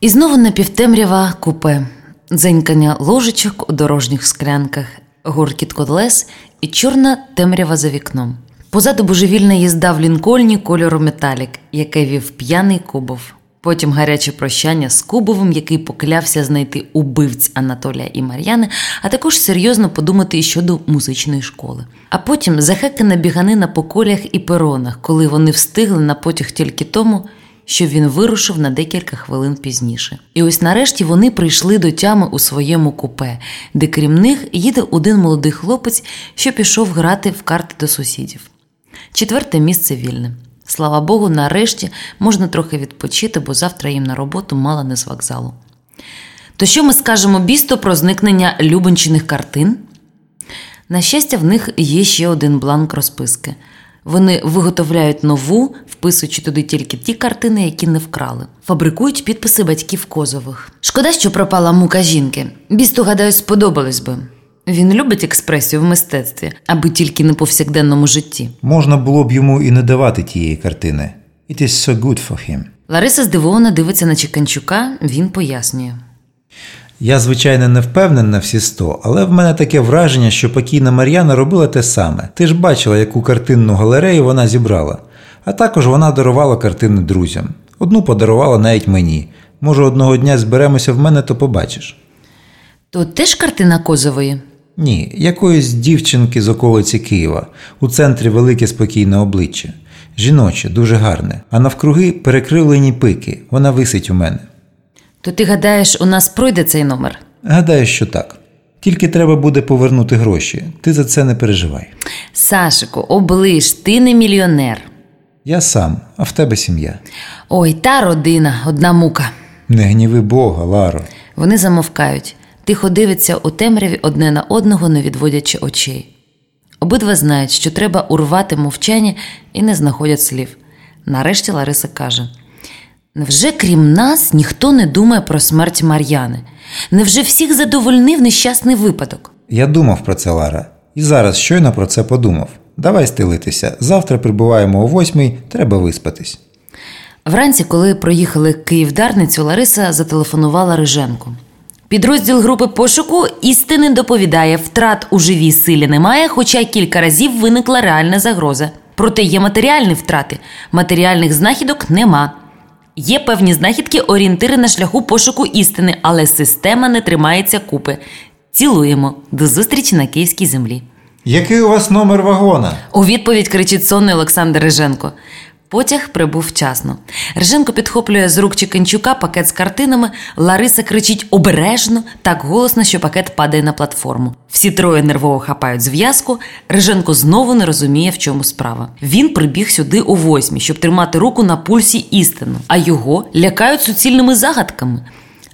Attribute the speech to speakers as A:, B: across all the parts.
A: І знову напівтемрява купе, дзенькання ложечок у дорожніх склянках, гуркіт колес і чорна темрява за вікном. Позаду божевільна їзда в лінкольні кольору металік, яке вів п'яний Кубов. Потім гаряче прощання з Кубовим, який поклявся знайти убивць Анатолія і Мар'яни, а також серйозно подумати щодо музичної школи. А потім захекана біганина по колях і перонах, коли вони встигли на потяг тільки тому, що він вирушив на декілька хвилин пізніше. І ось нарешті вони прийшли до тями у своєму купе, де крім них їде один молодий хлопець, що пішов грати в карти до сусідів. Четверте місце вільне. Слава Богу, нарешті можна трохи відпочити, бо завтра їм на роботу мало не з вокзалу. То що ми скажемо бісто про зникнення любенчиних картин? На щастя, в них є ще один бланк розписки. Вони виготовляють нову, вписуючи туди тільки ті картини, які не вкрали. Фабрикують підписи батьків Козових. Шкода, що пропала мука жінки. Бісту, гадаю, сподобалось би. Він любить експресію в мистецтві, аби тільки не повсякденному житті.
B: Можна було б йому і не давати тієї картини. It is so good for him.
A: Лариса здивовано дивиться на Чеканчука, він пояснює.
B: Я, звичайно, не впевнений на всі сто, але в мене таке враження, що покійна Мар'яна робила те саме. Ти ж бачила, яку картинну галерею вона зібрала. А також вона дарувала картини друзям. Одну подарувала навіть мені. Може, одного дня зберемося в мене, то побачиш.
A: То теж картина Козової?
B: Ні, якоїсь дівчинки з околиці Києва, у центрі велике спокійне обличчя. Жіноче, дуже гарне, а навкруги перекривлені пики. Вона висить у мене.
A: То ти гадаєш, у нас пройде цей номер?
B: Гадаю, що так. Тільки треба буде повернути гроші. Ти за це не переживай.
A: Сашику, оближ, ти не мільйонер.
B: Я сам, а в тебе сім'я.
A: Ой, та родина, одна мука.
B: Не гніви Бога, Ларо.
A: Вони замовкають, тихо дивляться у темряві одне на одного, не відводячи очей. Обидва знають, що треба урвати мовчання і не знаходять слів. Нарешті Лариса каже: Невже крім нас ніхто не думає про смерть Мар'яни? Невже всіх задовольнив нещасний випадок?
B: Я думав про це, Лара, і зараз щойно про це подумав. Давай стелитися. Завтра прибуваємо о восьмій, треба виспатись.
A: Вранці, коли проїхали Київдарницю, Лариса зателефонувала Риженку. Підрозділ групи пошуку істини доповідає, втрат у живій силі немає, хоча кілька разів виникла реальна загроза. Проте є матеріальні втрати. Матеріальних знахідок нема. Є певні знахідки, орієнтири на шляху пошуку істини, але система не тримається купи. Цілуємо. До зустрічі на київській землі.
B: Який у вас номер вагона?
A: У відповідь кричить сонний Олександр Риженко. Потяг прибув вчасно. Рженко підхоплює з рук Чеканчука пакет з картинами. Лариса кричить обережно, так голосно, що пакет падає на платформу. Всі троє нервово хапають зв'язку. Рженко знову не розуміє, в чому справа. Він прибіг сюди о восьмій, щоб тримати руку на пульсі істину, а його лякають суцільними загадками.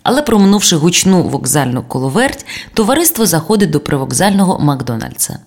A: Але проминувши гучну вокзальну коловерть, товариство заходить до привокзального Макдональдса.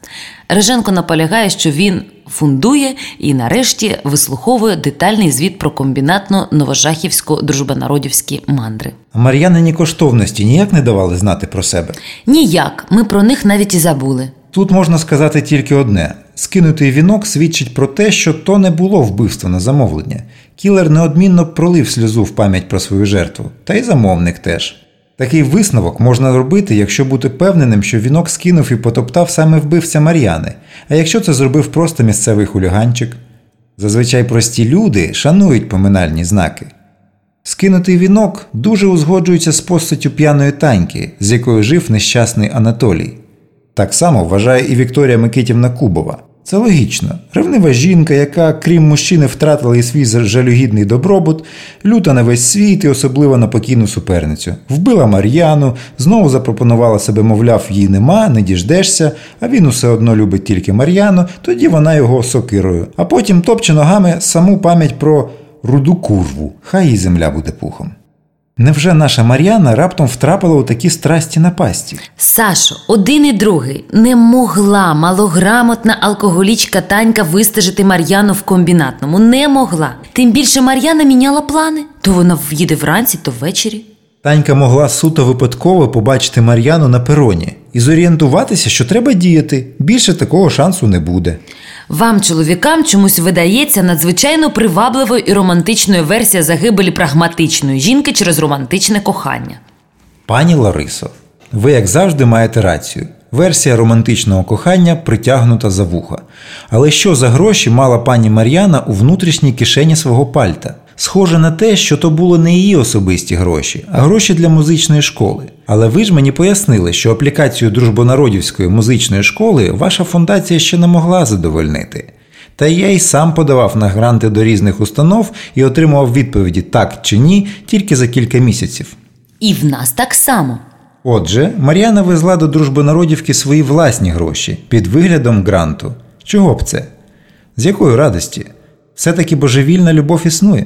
A: Реженко наполягає, що він фундує і, нарешті, вислуховує детальний звіт про комбінатно новожахівсько-дружбонародівські мандри.
B: А Мар'янині коштовності ніяк не давали знати про себе.
A: Ніяк, ми про них навіть і забули.
B: Тут можна сказати тільки одне: скинутий вінок свідчить про те, що то не було вбивство на замовлення. Кілер неодмінно пролив сльозу в пам'ять про свою жертву, та й замовник теж. Такий висновок можна робити, якщо бути певненим, що вінок скинув і потоптав саме вбивця Мар'яни, а якщо це зробив просто місцевий хуліганчик. Зазвичай прості люди шанують поминальні знаки. Скинутий вінок дуже узгоджується з постаттю п'яної таньки, з якою жив нещасний Анатолій. Так само вважає і Вікторія Микитівна Кубова. Це логічно. Ревнива жінка, яка, крім мужчини, втратила і свій жалюгідний добробут, люта на весь світ і особливо на покійну суперницю. Вбила Мар'яну, знову запропонувала себе, мовляв, її нема, не діждешся, а він усе одно любить тільки Мар'яну, тоді вона його сокирою. А потім топче ногами саму пам'ять про руду курву. Хай їй земля буде пухом. Невже наша Мар'яна раптом втрапила у такі страсті напасті?
A: Сашо, один і другий не могла малограмотна алкоголічка Танька вистежити Мар'яну в комбінатному. Не могла. Тим більше Мар'яна міняла плани. То вона в'їде вранці, то ввечері.
B: Танька могла суто випадково побачити Мар'яну на пероні і зорієнтуватися, що треба діяти. Більше такого шансу не буде.
A: Вам, чоловікам, чомусь видається надзвичайно привабливою і романтичною версія загибелі прагматичної жінки через романтичне кохання.
B: Пані Ларисо, ви, як завжди, маєте рацію. Версія романтичного кохання притягнута за вуха. Але що за гроші мала пані Мар'яна у внутрішній кишені свого пальта? Схоже на те, що то були не її особисті гроші, а гроші для музичної школи. Але ви ж мені пояснили, що аплікацію дружбонародівської музичної школи ваша фундація ще не могла задовольнити. Та я й сам подавав на гранти до різних установ і отримував відповіді так чи ні тільки за кілька місяців.
A: І в нас так само.
B: Отже, Мар'яна везла до дружбонародівки свої власні гроші під виглядом гранту. Чого б це? З якої радості? Все-таки божевільна любов існує.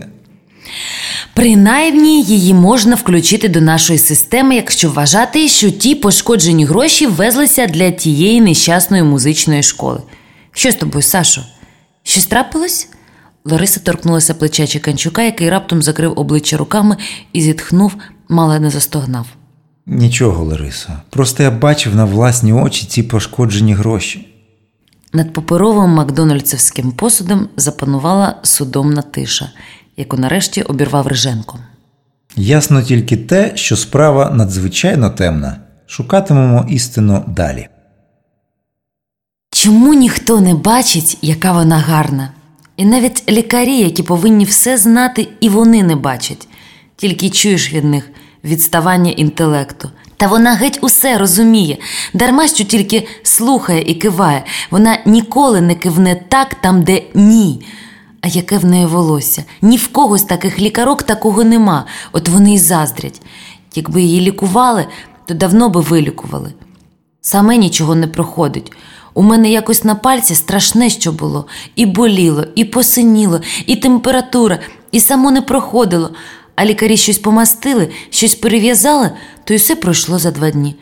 A: Принаймні її можна включити до нашої системи, якщо вважати, що ті пошкоджені гроші везлися для тієї нещасної музичної школи. Що з тобою, Сашо? Щось трапилось? Лариса торкнулася плеча Чеканчука, який раптом закрив обличчя руками і зітхнув, мало не застогнав.
B: Нічого, Ларисо. Просто я бачив на власні очі ці пошкоджені гроші.
A: Над паперовим макдональдсовським посудом запанувала судомна тиша, яку нарешті обірвав Риженко.
B: Ясно тільки те, що справа надзвичайно темна. Шукатимемо істину далі.
A: Чому ніхто не бачить, яка вона гарна? І навіть лікарі, які повинні все знати, і вони не бачать, тільки чуєш від них відставання інтелекту. Та вона геть усе розуміє, дарма що тільки слухає і киває, вона ніколи не кивне так там, де ні. А яке в неї волосся? Ні в когось таких лікарок такого нема, от вони й заздрять. Якби її лікували, то давно би вилікували. Саме нічого не проходить. У мене якось на пальці страшне, що було, і боліло, і посиніло, і температура, і само не проходило. А лікарі щось помастили, щось перев'язали, то й все пройшло за два дні.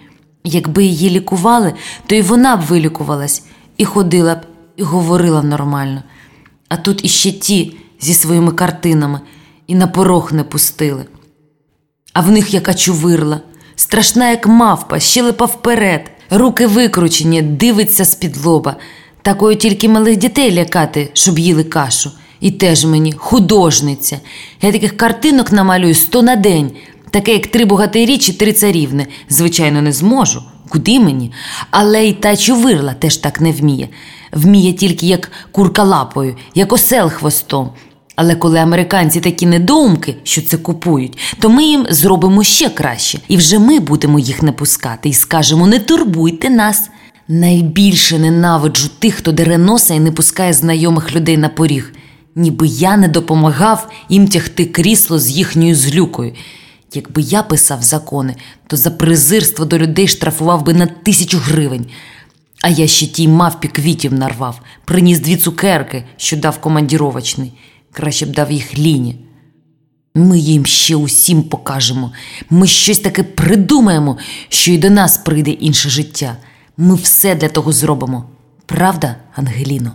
A: Якби її лікували, то й вона б вилікувалась, і ходила б, і говорила нормально. А тут іще ті зі своїми картинами і на порог не пустили. А в них яка чувирла, страшна, як мавпа, щелепа вперед, руки викручені, дивиться з-під лоба. Такою тільки малих дітей лякати, щоб їли кашу. І теж мені художниця. Я таких картинок намалюю сто на день, таке, як три богатирі чи три царівни. Звичайно, не зможу. Куди мені? Але й та чувирла теж так не вміє. Вміє тільки як курка лапою, як осел хвостом. Але коли американці такі недоумки, що це купують, то ми їм зробимо ще краще, і вже ми будемо їх не пускати і скажемо: не турбуйте нас. Найбільше ненавиджу тих, хто дере носа і не пускає знайомих людей на поріг, ніби я не допомагав їм тягти крісло з їхньою злюкою. Якби я писав закони, то за презирство до людей штрафував би на тисячу гривень. А я ще тій мавпі квітів нарвав, приніс дві цукерки, що дав командіровочний. Краще б дав їх ліні. Ми їм ще усім покажемо. Ми щось таке придумаємо, що й до нас прийде інше життя. Ми все для того зробимо. Правда, Ангеліно?